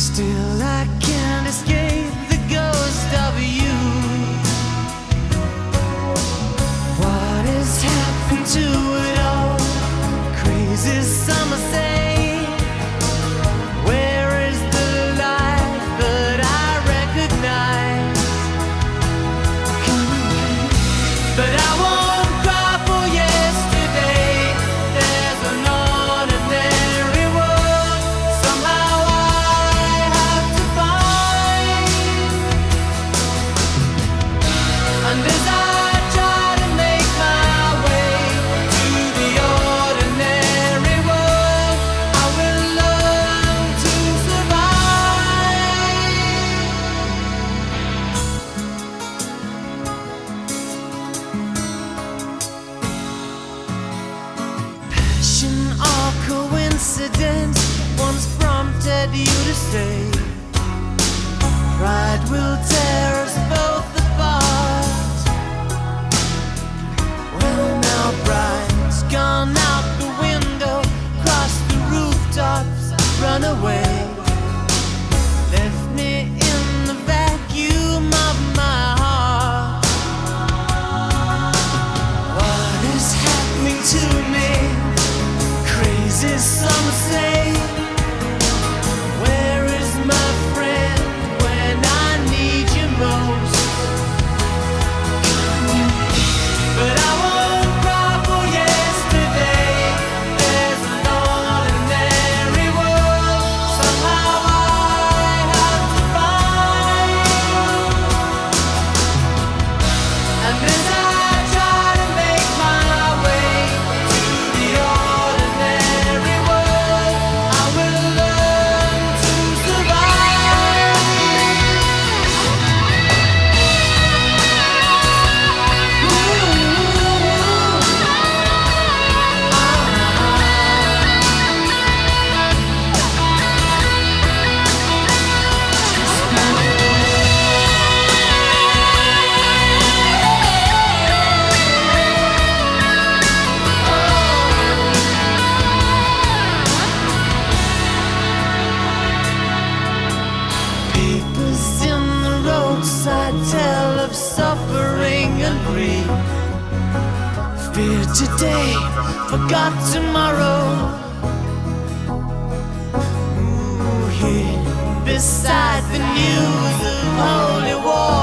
Still I can't escape. Accident once prompted you to say, Pride will tear us both apart. Well, now pride's gone out the window, cross the rooftops, run away. Say. Grief. Fear today, forgot tomorrow. Ooh, here beside the news of holy war